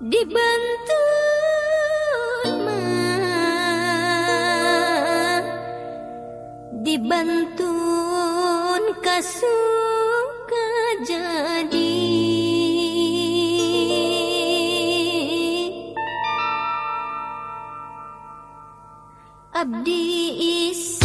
dibantu dibantu kasuka jadi. Abdi is